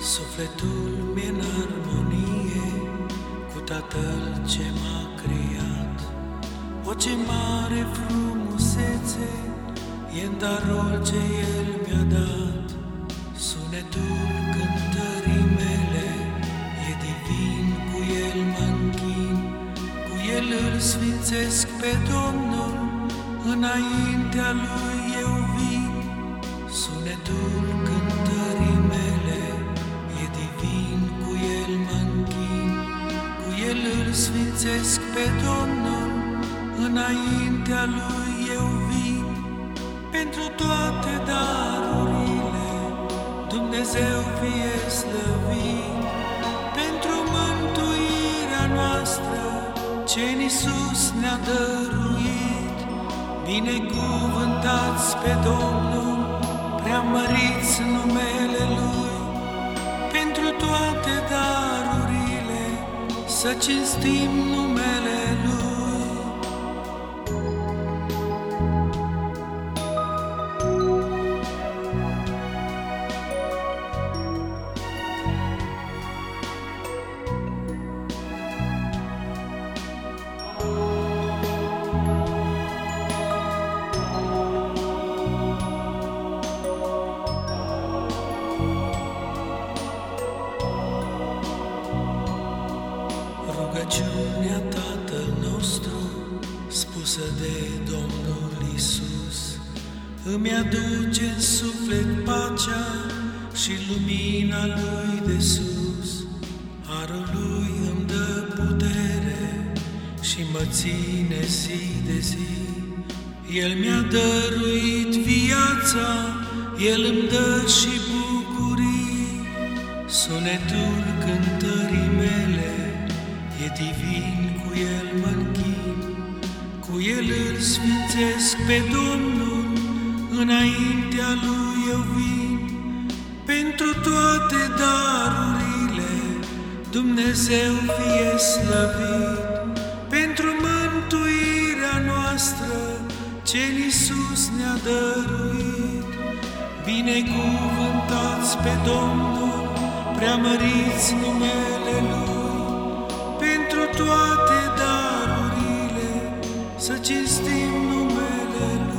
Sufletul mi în armonie cu Tatăl ce m-a creat. O ce mare frumusețe e în darul ce El mi-a dat. Sunetul cântării mele e divin, cu El mă închin, cu El îl sfințesc pe Domnul, înaintea Lui eu vin. Sunetul cântării sfințesc pe Domnul, înaintea Lui eu vin. Pentru toate darurile Dumnezeu fie slăvit, pentru mântuirea noastră ce în Iisus ne-a dăruit. Binecuvântați pe Domnul, preamăriți numele Lui, să cinstim numele Rugăciunea Tatăl nostru, spusă de Domnul Isus, îmi aduce în suflet pacea și lumina Lui de sus. Harul Lui îmi dă putere și mă ține zi de zi. El mi-a dăruit viața, El îmi dă și bucurii. Sunetul cântării mele e divin, cu el mă închin, cu el îl sfințesc pe Domnul, înaintea lui eu vin. Pentru toate darurile Dumnezeu fie slăvit, pentru mântuirea noastră ce în Iisus ne-a dăruit. Binecuvântați pe Domnul, preamăriți numele Lui, pentru toate darurile, să cinstim numele Lui.